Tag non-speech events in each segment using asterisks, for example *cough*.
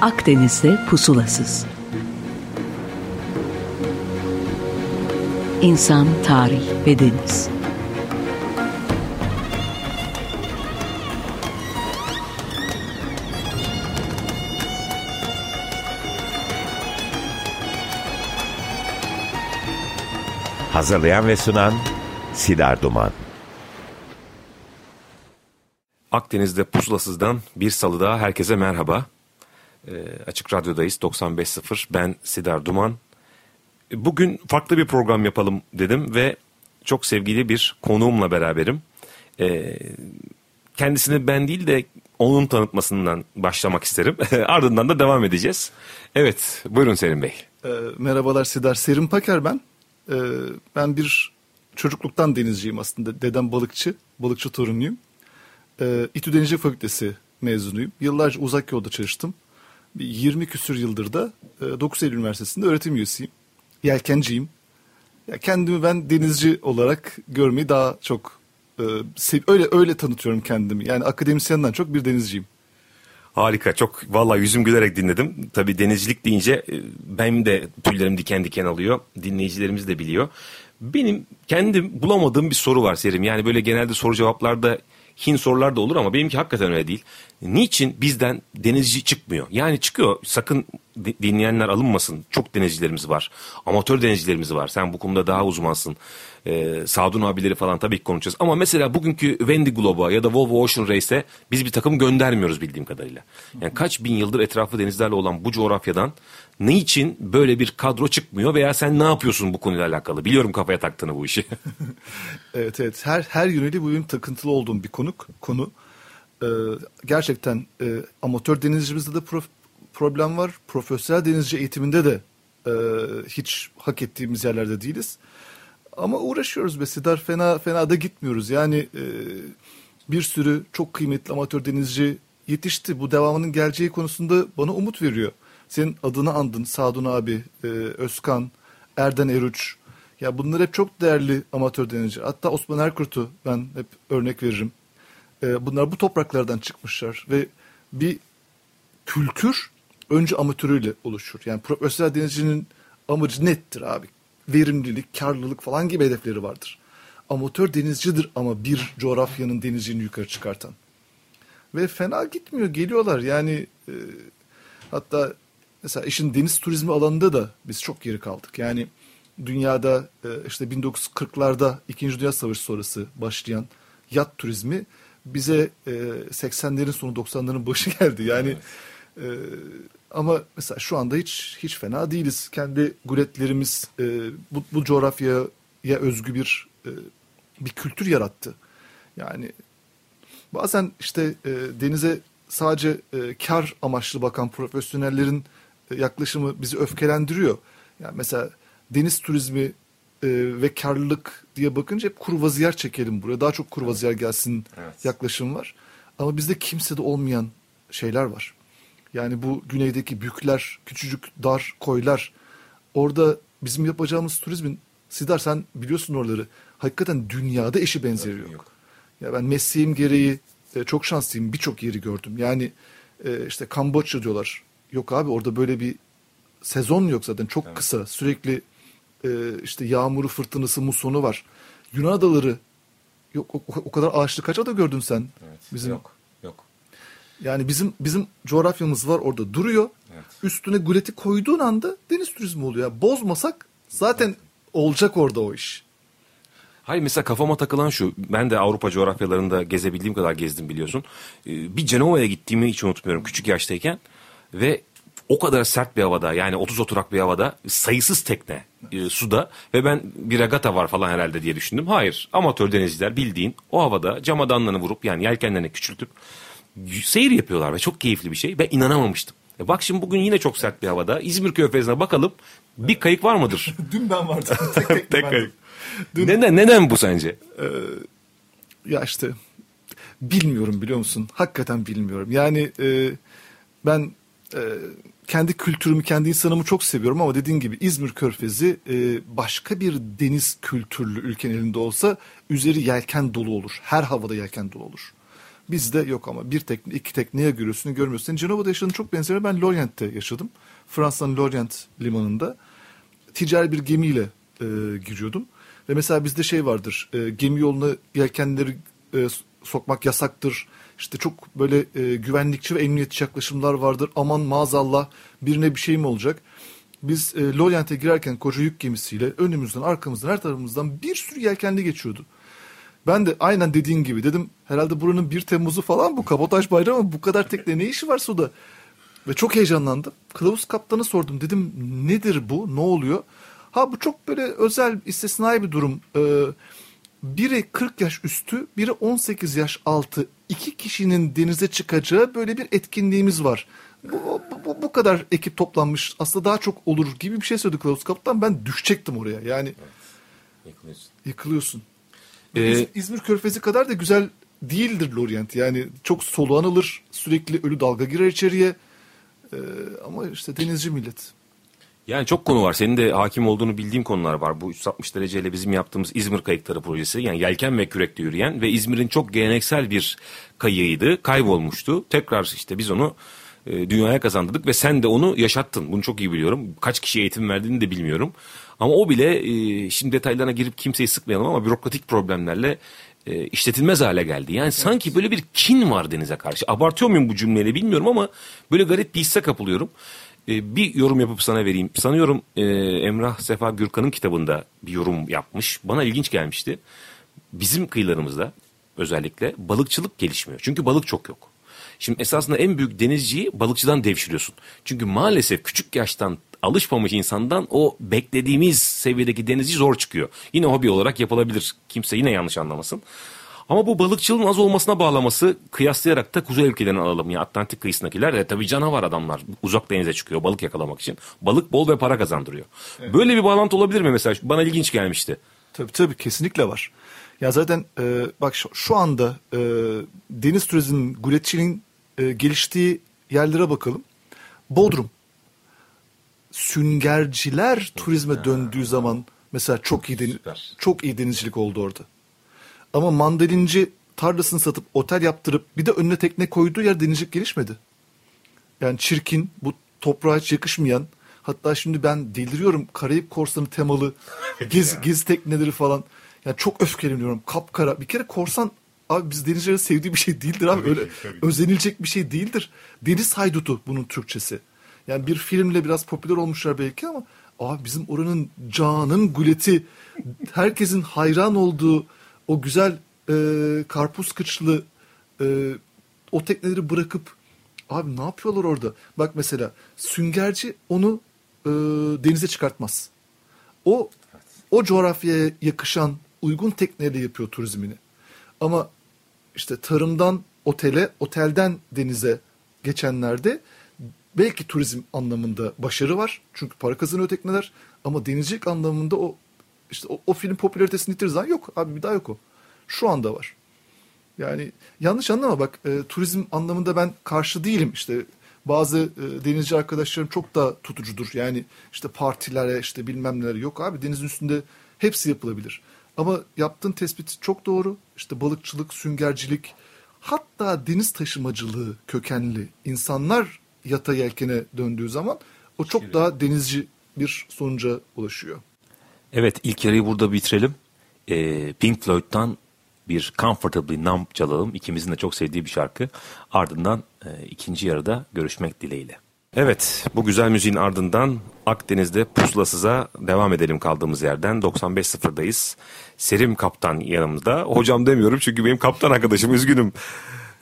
Akdeniz'de pusulasız. İnsan, tarih ve deniz. Hazırlayan ve sunan Sidar Duman. Akdeniz'de pusulasızdan bir salı daha herkese merhaba. E, Açık Radyo'dayız 95.0 ben Sidar Duman. E, bugün farklı bir program yapalım dedim ve çok sevgili bir konuğumla beraberim. E, kendisini ben değil de onun tanıtmasından başlamak isterim. *laughs* Ardından da devam edeceğiz. Evet buyurun Selim Bey. E, merhabalar Sidar. Serim Paker ben. E, ben bir çocukluktan denizciyim aslında. Dedem balıkçı, balıkçı torunuyum. E, İTÜ Denizcilik Fakültesi mezunuyum. Yıllarca uzak yolda çalıştım. 20 küsür yıldır da e, 9 Eylül Üniversitesi'nde öğretim üyesiyim. Yelkenciyim. Ya kendimi ben denizci olarak görmeyi daha çok e, öyle öyle tanıtıyorum kendimi. Yani akademisyenden çok bir denizciyim. Harika çok valla yüzüm gülerek dinledim. Tabii denizcilik deyince e, benim de tüylerim diken diken alıyor. Dinleyicilerimiz de biliyor. Benim kendim bulamadığım bir soru var Serim. Yani böyle genelde soru cevaplarda hin sorular da olur ama benimki hakikaten öyle değil. Niçin bizden denizci çıkmıyor? Yani çıkıyor sakın dinleyenler alınmasın. Çok denizcilerimiz var. Amatör denizcilerimiz var. Sen bu konuda daha uzmansın. Ee, Sadun abileri falan tabii ki konuşacağız. Ama mesela bugünkü Wendy Globe'a ya da Volvo Ocean Race'e biz bir takım göndermiyoruz bildiğim kadarıyla. Yani kaç bin yıldır etrafı denizlerle olan bu coğrafyadan ne için böyle bir kadro çıkmıyor veya sen ne yapıyorsun bu konuyla alakalı? Biliyorum kafaya taktığını bu işi. *laughs* evet evet her her yönüyle bu benim takıntılı olduğum bir konuk konu. Ee, gerçekten e, amatör denizcimizde de prof, problem var. Profesyonel denizci eğitiminde de e, hiç hak ettiğimiz yerlerde değiliz. Ama uğraşıyoruz be Sidar fena fena da gitmiyoruz. Yani e, bir sürü çok kıymetli amatör denizci yetişti. Bu devamının geleceği konusunda bana umut veriyor. Senin adını andın Sadun abi, e, Özkan, Erden Eruç. Ya bunlar hep çok değerli amatör denizci. Hatta Osman Erkurt'u ben hep örnek veririm. E, bunlar bu topraklardan çıkmışlar ve bir kültür önce amatörüyle oluşur. Yani profesyonel denizcinin amacı nettir abi. Verimlilik, karlılık falan gibi hedefleri vardır. Amatör denizcidir ama bir coğrafyanın denizcini yukarı çıkartan. Ve fena gitmiyor. Geliyorlar yani e, hatta mesela işin deniz turizmi alanında da biz çok geri kaldık. Yani dünyada e, işte 1940'larda 2. Dünya Savaşı sonrası başlayan yat turizmi bize e, 80'lerin sonu 90'ların başı *laughs* geldi. Yani evet. e, ama mesela şu anda hiç hiç fena değiliz. Kendi guletlerimiz e, bu, bu coğrafyaya özgü bir e, bir kültür yarattı. Yani bazen işte e, denize sadece e, kar amaçlı bakan profesyonellerin e, yaklaşımı bizi öfkelendiriyor. Yani mesela deniz turizmi e, ve karlılık diye bakınca hep kurvaziyer çekelim buraya. Daha çok kurvaziyer gelsin evet. yaklaşım var. Ama bizde kimsede olmayan şeyler var. Yani bu güneydeki bükler, küçücük dar koylar. Orada bizim yapacağımız turizmin, Sidar sen biliyorsun oraları. Hakikaten dünyada eşi benzeri yok. yok. Ya ben mesleğim gereği e, çok şanslıyım. Birçok yeri gördüm. Yani e, işte Kamboçya diyorlar. Yok abi orada böyle bir sezon yok zaten. Çok evet. kısa. Sürekli e, işte yağmuru, fırtınası, musonu var. Yunan adaları yok o, o kadar ağaçlı kaç ada gördün sen? Evet. Bizim yok. Yani bizim bizim coğrafyamız var orada duruyor. Evet. Üstüne guleti koyduğun anda deniz turizmi oluyor. Yani bozmasak zaten evet. olacak orada o iş. Hayır mesela kafama takılan şu. Ben de Avrupa coğrafyalarında gezebildiğim kadar gezdim biliyorsun. Ee, bir Cenova'ya gittiğimi hiç unutmuyorum küçük yaştayken. Ve o kadar sert bir havada yani 30 oturak bir havada sayısız tekne e, suda ve ben bir regata var falan herhalde diye düşündüm. Hayır amatör denizciler bildiğin o havada camadanlarını vurup yani yelkenlerini küçültüp seyir yapıyorlar ve çok keyifli bir şey. Ben inanamamıştım. E bak şimdi bugün yine çok sert bir havada. İzmir Körfezi'ne bakalım. Bir kayık var mıdır? *laughs* Dün ben vardım. *laughs* Tek, tek, tek kayık. Dün... Neden, neden bu sence? Ee, ya işte bilmiyorum biliyor musun? Hakikaten bilmiyorum. Yani e, ben e, kendi kültürümü, kendi insanımı çok seviyorum ama dediğin gibi İzmir Körfezi e, başka bir deniz kültürlü ülkenin elinde olsa üzeri yelken dolu olur. Her havada yelken dolu olur. Bizde yok ama bir tekne, iki tekneye görüyorsun, görmüyorsun. Cenova'da yaşadığın çok benzer. Ben Lorient'te yaşadım. Fransa'nın Lorient limanında. Ticari bir gemiyle e, giriyordum. Ve mesela bizde şey vardır. E, gemi yoluna yelkenleri e, sokmak yasaktır. İşte çok böyle e, güvenlikçi ve emniyetçi yaklaşımlar vardır. Aman maazallah birine bir şey mi olacak? Biz e, Lorient'e girerken koca yük gemisiyle önümüzden, arkamızdan, her tarafımızdan bir sürü yelkenli geçiyordu. Ben de aynen dediğin gibi dedim herhalde buranın 1 Temmuz'u falan bu kabotaj bayramı bu kadar tekne ne işi var suda? Ve çok heyecanlandım. Kılavuz kaptanı sordum dedim nedir bu ne oluyor? Ha bu çok böyle özel istisnai bir durum. Ee, biri 40 yaş üstü biri 18 yaş altı iki kişinin denize çıkacağı böyle bir etkinliğimiz var. Bu, bu, bu kadar ekip toplanmış aslında daha çok olur gibi bir şey söyledi Kılavuz kaptan ben düşecektim oraya yani. Yıkılıyorsun. Yıkılıyorsun. Ee, İz- İzmir Körfezi kadar da güzel değildir Lorient. Yani çok soluğan alır. Sürekli ölü dalga girer içeriye. Ee, ama işte denizci millet. Yani çok konu var. Senin de hakim olduğunu bildiğim konular var. Bu 360 dereceyle bizim yaptığımız İzmir Kayıkları projesi. Yani yelken ve kürekle yürüyen ve İzmir'in çok geleneksel bir kayığıydı. Kaybolmuştu. Tekrar işte biz onu e, dünyaya kazandırdık ve sen de onu yaşattın. Bunu çok iyi biliyorum. Kaç kişiye eğitim verdiğini de bilmiyorum. Ama o bile e, şimdi detaylarına girip kimseyi sıkmayalım ama bürokratik problemlerle e, işletilmez hale geldi. Yani sanki böyle bir kin var denize karşı. Abartıyor muyum bu cümleyle bilmiyorum ama böyle garip bir hisse kapılıyorum. E, bir yorum yapıp sana vereyim. Sanıyorum e, Emrah Sefa Gürkan'ın kitabında bir yorum yapmış. Bana ilginç gelmişti. Bizim kıyılarımızda özellikle balıkçılık gelişmiyor. Çünkü balık çok yok. Şimdi esasında en büyük denizciyi balıkçıdan devşiriyorsun. Çünkü maalesef küçük yaştan alışmamış insandan o beklediğimiz seviyedeki denizci zor çıkıyor. Yine hobi olarak yapılabilir. Kimse yine yanlış anlamasın. Ama bu balıkçılığın az olmasına bağlaması kıyaslayarak da kuzey ülkelerini alalım. Ya Atlantik kıyısındakiler de tabii canavar adamlar. Uzak denize çıkıyor balık yakalamak için. Balık bol ve para kazandırıyor. Böyle bir bağlantı olabilir mi mesela? Bana ilginç gelmişti. Tabii tabii kesinlikle var. Ya zaten e, bak şu, şu anda e, deniz turizminin, guletçiliğin e, geliştiği yerlere bakalım. Bodrum. Süngerciler turizme döndüğü zaman mesela çok iyi deniz, çok iyi denizcilik oldu orada. Ama mandalinci tarlasını satıp otel yaptırıp bir de önüne tekne koyduğu yer denizcilik gelişmedi. Yani çirkin, bu toprağa hiç yakışmayan. Hatta şimdi ben deliriyorum Karayip korsanı temalı *laughs* gez, gezi tekneleri falan. Yani çok öfkeleniyorum. Kapkara. Bir kere korsan abi biz denizcilerin sevdiği bir şey değildir abi. Öyle özenilecek bir şey değildir. Deniz haydutu bunun Türkçesi. Yani bir filmle biraz popüler olmuşlar belki ama abi bizim oranın canın guleti herkesin hayran olduğu o güzel e, karpuz kıçlı e, o tekneleri bırakıp abi ne yapıyorlar orada? Bak mesela süngerci onu e, denize çıkartmaz. O o coğrafyaya yakışan uygun tekneyle yapıyor turizmini. Ama işte tarımdan otele, otelden denize geçenlerde belki turizm anlamında başarı var. Çünkü para kazanıyor tekneler. Ama denizcilik anlamında o işte o, o film popülaritesini yitirdiği zaman yok. Abi bir daha yok o. Şu anda var. Yani yanlış anlama bak e, turizm anlamında ben karşı değilim işte bazı e, denizci arkadaşlarım çok da tutucudur yani işte partilere işte bilmem neler yok abi denizin üstünde hepsi yapılabilir ama yaptığın tespit çok doğru işte balıkçılık süngercilik hatta deniz taşımacılığı kökenli insanlar yata yelkene döndüğü zaman o çok daha denizci bir sonuca ulaşıyor. Evet ilk yarıyı burada bitirelim. Ee, Pink Floyd'dan bir Comfortably Numb çalalım. İkimizin de çok sevdiği bir şarkı. Ardından e, ikinci yarıda görüşmek dileğiyle. Evet bu güzel müziğin ardından Akdeniz'de pusulasıza devam edelim kaldığımız yerden. 95.0'dayız. Serim Kaptan yanımızda. Hocam demiyorum çünkü benim kaptan arkadaşım üzgünüm.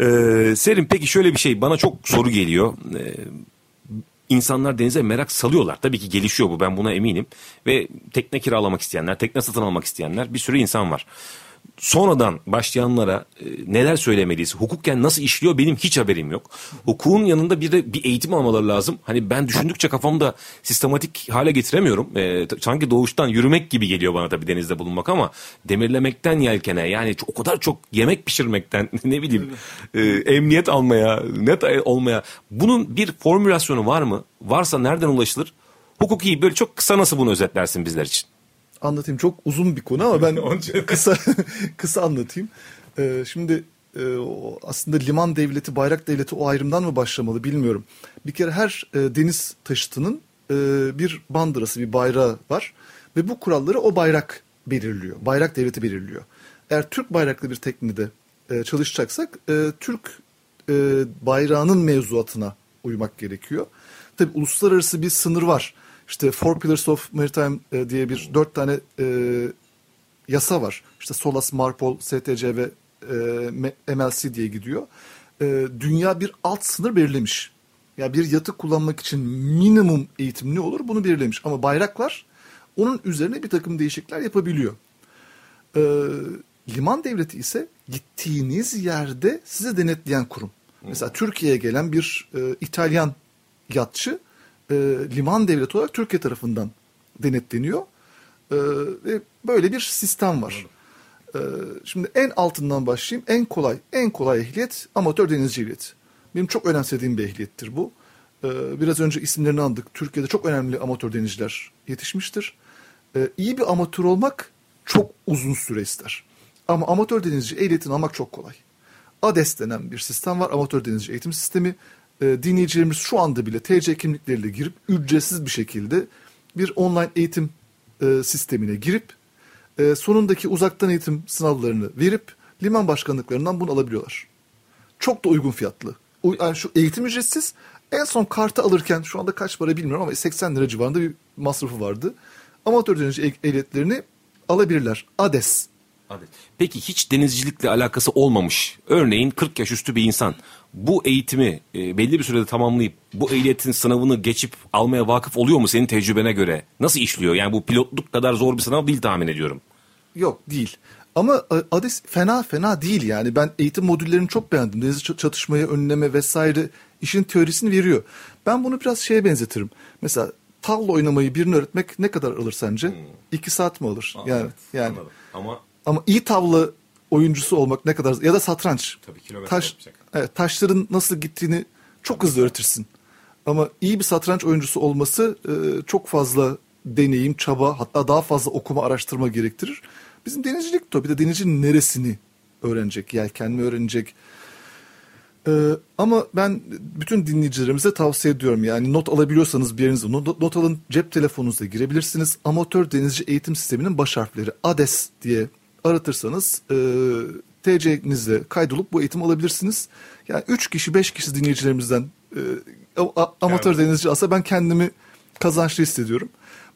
Ee, Serim peki şöyle bir şey bana çok soru geliyor. Ee, insanlar denize merak salıyorlar. Tabii ki gelişiyor bu ben buna eminim. Ve tekne kiralamak isteyenler, tekne satın almak isteyenler bir sürü insan var. Sonradan başlayanlara e, neler söylemeliyiz? Hukukken nasıl işliyor benim hiç haberim yok. Hukukun yanında bir de bir eğitim almaları lazım. Hani ben düşündükçe kafamda sistematik hale getiremiyorum. E, sanki doğuştan yürümek gibi geliyor bana tabii denizde bulunmak ama demirlemekten yelkene yani o kadar çok yemek pişirmekten *laughs* ne bileyim e, emniyet almaya, net olmaya bunun bir formülasyonu var mı? Varsa nereden ulaşılır? Hukuki böyle çok kısa nasıl bunu özetlersin bizler için? Anlatayım. Çok uzun bir konu ama ben *laughs* *laughs* kısa kısa anlatayım. Ee, şimdi e, aslında liman devleti, bayrak devleti o ayrımdan mı başlamalı bilmiyorum. Bir kere her e, deniz taşıtının e, bir bandırası, bir bayrağı var ve bu kuralları o bayrak belirliyor. Bayrak devleti belirliyor. Eğer Türk bayraklı bir teknede e, çalışacaksak e, Türk e, bayrağının mevzuatına uymak gerekiyor. Tabi uluslararası bir sınır var. İşte Four Pillars of Maritime e, diye bir dört tane e, yasa var. İşte SOLAS, MARPOL, STC ve e, MLC diye gidiyor. E, dünya bir alt sınır belirlemiş. Ya yani bir yatı kullanmak için minimum eğitim ne olur bunu belirlemiş. Ama bayraklar onun üzerine bir takım değişiklikler yapabiliyor. E, liman devleti ise gittiğiniz yerde size denetleyen kurum. Mesela Türkiye'ye gelen bir e, İtalyan yatçı e, liman devleti olarak Türkiye tarafından denetleniyor. E, ve böyle bir sistem var. E, şimdi en altından başlayayım. En kolay, en kolay ehliyet amatör denizci ehliyeti. Benim çok önemsediğim bir ehliyettir bu. E, biraz önce isimlerini andık. Türkiye'de çok önemli amatör denizciler yetişmiştir. E, iyi bir amatör olmak çok uzun süre ister. Ama amatör denizci ehliyetini almak çok kolay. ADES denen bir sistem var. Amatör denizci eğitim sistemi. E, dinleyicilerimiz şu anda bile TC kimlikleriyle girip ücretsiz bir şekilde bir online eğitim e, sistemine girip e, sonundaki uzaktan eğitim sınavlarını verip liman başkanlıklarından bunu alabiliyorlar. Çok da uygun fiyatlı. Yani şu eğitim ücretsiz. En son kartı alırken şu anda kaç para bilmiyorum ama 80 lira civarında bir masrafı vardı. Amatör denizci ehliyetlerini alabilirler. ADES Peki hiç denizcilikle alakası olmamış, örneğin 40 yaş üstü bir insan bu eğitimi e, belli bir sürede tamamlayıp bu ehliyetin sınavını geçip almaya vakıf oluyor mu senin tecrübene göre? Nasıl işliyor? Yani bu pilotluk kadar zor bir sınav değil tahmin ediyorum. Yok değil. Ama e, ADES fena fena değil yani. Ben eğitim modüllerini çok beğendim. Deniz çatışmayı önleme vesaire işin teorisini veriyor. Ben bunu biraz şeye benzetirim. Mesela tavla oynamayı birini öğretmek ne kadar alır sence? Hmm. İki saat mi alır? Aa, yani evet, yani. Anladım. Ama ama iyi tavla oyuncusu olmak ne kadar ya da satranç. Tabii kilometre Taş, evet, taşların nasıl gittiğini çok hızlı öğretirsin. Ama iyi bir satranç oyuncusu olması e, çok fazla deneyim, çaba hatta daha fazla okuma, araştırma gerektirir. Bizim denizcilik de bir de denizcinin neresini öğrenecek, yelkenli öğrenecek. Ee, ama ben bütün dinleyicilerimize tavsiye ediyorum. Yani not alabiliyorsanız bir yerinize not, not alın. Cep telefonunuzda girebilirsiniz. Amatör Denizci Eğitim Sistemi'nin baş harfleri ADES diye aratırsanız e, TC'nizle kaydolup bu eğitim alabilirsiniz. Yani 3 kişi 5 kişi dinleyicilerimizden e, a, amatör evet. denizci alsa ben kendimi kazançlı hissediyorum.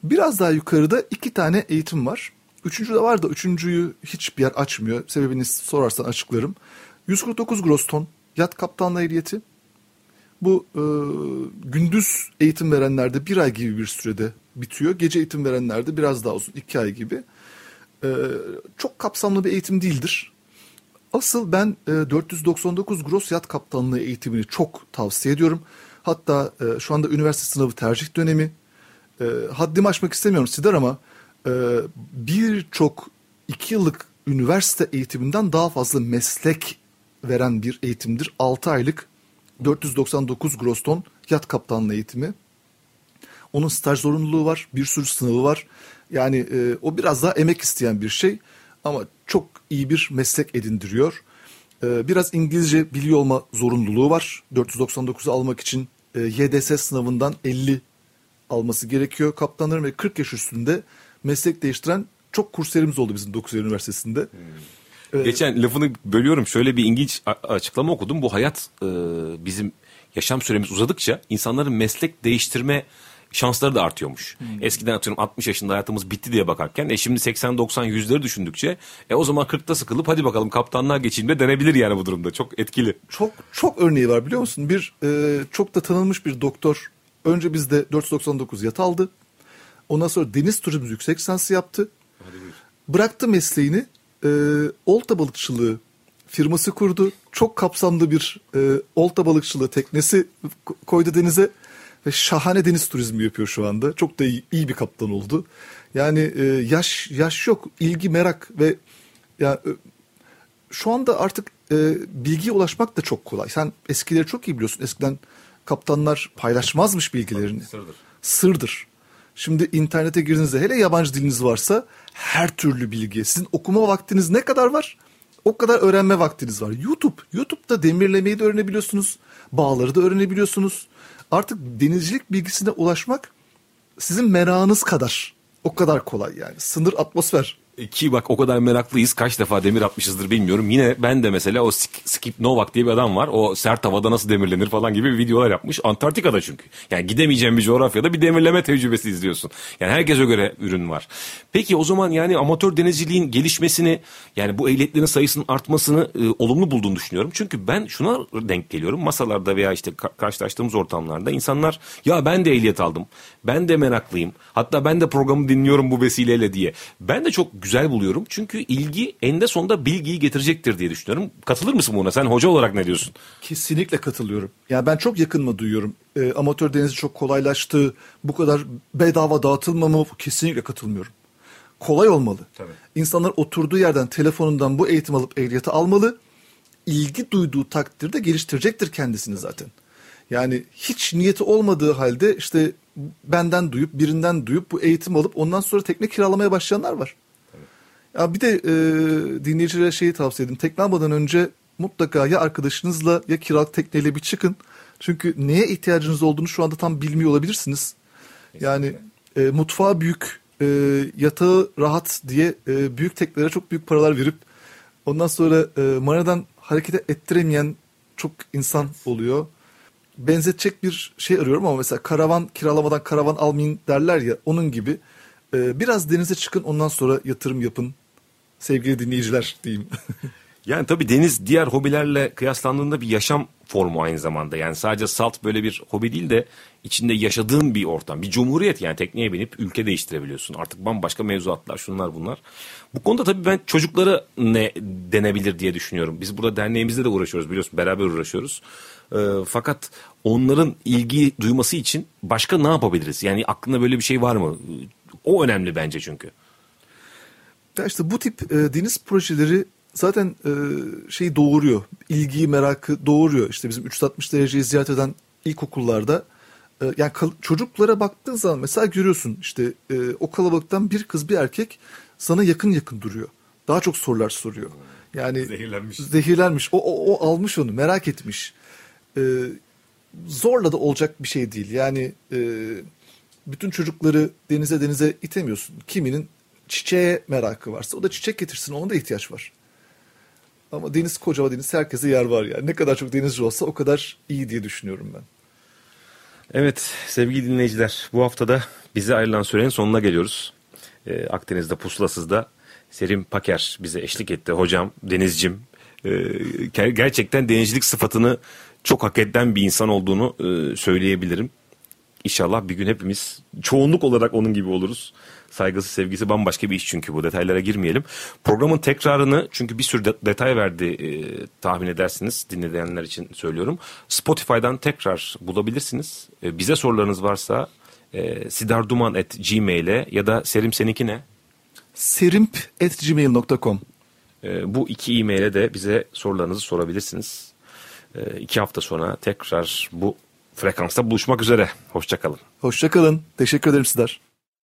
Biraz daha yukarıda iki tane eğitim var. Üçüncü de var da üçüncüyü hiçbir yer açmıyor. Sebebini sorarsan açıklarım. 149 gross ton yat kaptanlığı ehliyeti. Bu e, gündüz eğitim verenlerde bir ay gibi bir sürede bitiyor. Gece eğitim verenlerde biraz daha uzun iki ay gibi e, çok kapsamlı bir eğitim değildir. Asıl ben e, 499 Gross Yat Kaptanlığı eğitimini çok tavsiye ediyorum. Hatta e, şu anda üniversite sınavı tercih dönemi. E, haddimi aşmak istemiyorum Sidar ama e, birçok iki yıllık üniversite eğitiminden daha fazla meslek veren bir eğitimdir. 6 aylık 499 gross ton yat kaptanlığı eğitimi. Onun staj zorunluluğu var, bir sürü sınavı var. Yani e, o biraz daha emek isteyen bir şey ama çok iyi bir meslek edindiriyor. E, biraz İngilizce biliyor olma zorunluluğu var. 499'u almak için e, YDS sınavından 50 alması gerekiyor. Kaptanların ve 40 yaş üstünde meslek değiştiren çok kurslarımız oldu bizim 9 Üniversitesi'nde. Hmm. Geçen lafını bölüyorum. Şöyle bir ilginç açıklama okudum. Bu hayat e, bizim yaşam süremiz uzadıkça insanların meslek değiştirme şansları da artıyormuş. Hmm. Eskiden atıyorum 60 yaşında hayatımız bitti diye bakarken e şimdi 80 90 100'leri düşündükçe e o zaman 40'ta sıkılıp hadi bakalım kaptanlığa geçeyim de denebilir yani bu durumda. Çok etkili. Çok çok örneği var biliyor musun? Bir e, çok da tanınmış bir doktor önce bizde 499 yat aldı. Ondan sonra deniz turizmi yüksek lisansı yaptı. Bıraktı mesleğini. E, olta balıkçılığı firması kurdu. Çok kapsamlı bir e, olta balıkçılığı teknesi koydu denize ve şahane deniz turizmi yapıyor şu anda. Çok da iyi, iyi bir kaptan oldu. Yani e, yaş yaş yok, ilgi, merak ve ya e, şu anda artık e, bilgiye ulaşmak da çok kolay. Sen eskileri çok iyi biliyorsun. Eskiden kaptanlar paylaşmazmış bilgilerini. Sırdır. Sırdır. Şimdi internete girdiğinizde hele yabancı diliniz varsa her türlü bilgi. Sizin okuma vaktiniz ne kadar var? O kadar öğrenme vaktiniz var. YouTube, YouTube'da demirlemeyi de öğrenebiliyorsunuz. Bağları da öğrenebiliyorsunuz. Artık denizcilik bilgisine ulaşmak sizin merakınız kadar. O kadar kolay yani. Sınır atmosfer. E, Ki bak o kadar meraklıyız kaç defa demir atmışızdır bilmiyorum. Yine ben de mesela o Sk- Skip Novak diye bir adam var. O sert havada nasıl demirlenir falan gibi videolar yapmış. Antarktika'da çünkü. Yani gidemeyeceğin bir coğrafyada bir demirleme tecrübesi izliyorsun. Yani herkese göre ürün var. Peki o zaman yani amatör denizciliğin gelişmesini yani bu ehliyetlerin sayısının artmasını e, olumlu bulduğunu düşünüyorum. Çünkü ben şuna denk geliyorum. Masalarda veya işte ka- karşılaştığımız ortamlarda insanlar ya ben de ehliyet aldım. Ben de meraklıyım. Hatta ben de programı dinliyorum bu vesileyle diye. Ben de çok güzel buluyorum. Çünkü ilgi eninde sonunda bilgiyi getirecektir diye düşünüyorum. Katılır mısın buna? Sen hoca olarak ne diyorsun? Kesinlikle katılıyorum. Yani ben çok yakınma duyuyorum. Ee, amatör denizci çok kolaylaştı. Bu kadar bedava dağıtılmamı kesinlikle katılmıyorum. Kolay olmalı. Tabii. İnsanlar oturduğu yerden telefonundan bu eğitim alıp ehliyeti almalı. İlgi duyduğu takdirde geliştirecektir kendisini zaten. Yani hiç niyeti olmadığı halde işte benden duyup birinden duyup bu eğitim alıp ondan sonra tekne kiralamaya başlayanlar var. Ya bir de e, dinleyicilere şeyi tavsiye edeyim. Tekne almadan önce mutlaka ya arkadaşınızla ya kiralık tekneyle bir çıkın. Çünkü neye ihtiyacınız olduğunu şu anda tam bilmiyor olabilirsiniz. Yani e, mutfağı büyük, e, yatağı rahat diye e, büyük teknelere çok büyük paralar verip ondan sonra e, maradan hareket ettiremeyen çok insan oluyor. Benzetecek bir şey arıyorum ama mesela karavan kiralamadan karavan almayın derler ya onun gibi. E, biraz denize çıkın ondan sonra yatırım yapın sevgili dinleyiciler diyeyim. *laughs* Yani tabii deniz diğer hobilerle kıyaslandığında bir yaşam formu aynı zamanda. Yani sadece salt böyle bir hobi değil de içinde yaşadığın bir ortam. Bir cumhuriyet yani tekneye binip ülke değiştirebiliyorsun. Artık bambaşka mevzuatlar şunlar bunlar. Bu konuda tabii ben çocuklara ne denebilir diye düşünüyorum. Biz burada derneğimizde de uğraşıyoruz biliyorsun beraber uğraşıyoruz. Ee, fakat onların ilgi duyması için başka ne yapabiliriz? Yani aklında böyle bir şey var mı? O önemli bence çünkü. Ya işte bu tip e, deniz projeleri zaten e, şeyi doğuruyor. İlgiyi, merakı doğuruyor. İşte bizim 360 dereceyi ziyaret eden ilkokullarda e, yani çocuklara baktığın zaman mesela görüyorsun işte e, o kalabalıktan bir kız bir erkek sana yakın yakın duruyor. Daha çok sorular soruyor. Yani Zehirlenmiş. Zehirlenmiş. O, o, o almış onu merak etmiş. E, zorla da olacak bir şey değil. Yani e, bütün çocukları denize denize itemiyorsun. Kiminin çiçeğe merakı varsa o da çiçek getirsin ona da ihtiyaç var. Ama deniz kocaman deniz herkese yer var yani. Ne kadar çok denizci olsa o kadar iyi diye düşünüyorum ben. Evet sevgili dinleyiciler bu haftada bize ayrılan sürenin sonuna geliyoruz. Ee, Akdeniz'de pusulasızda Serim Paker bize eşlik etti. Hocam, denizcim. Ger- gerçekten denizcilik sıfatını çok hak eden bir insan olduğunu e, söyleyebilirim. İnşallah bir gün hepimiz çoğunluk olarak onun gibi oluruz. Saygısı sevgisi bambaşka bir iş çünkü bu detaylara girmeyelim. Programın tekrarını çünkü bir sürü de- detay verdi e, tahmin edersiniz dinleyenler için söylüyorum. Spotify'dan tekrar bulabilirsiniz. E, bize sorularınız varsa e, sidarduman.gmail'e ya da Serim seninki ne? serimp.gmail.com E, bu iki e-mail'e de bize sorularınızı sorabilirsiniz. E, iki hafta sonra tekrar bu frekansta buluşmak üzere. Hoşçakalın. Hoşçakalın. Teşekkür ederim sizler.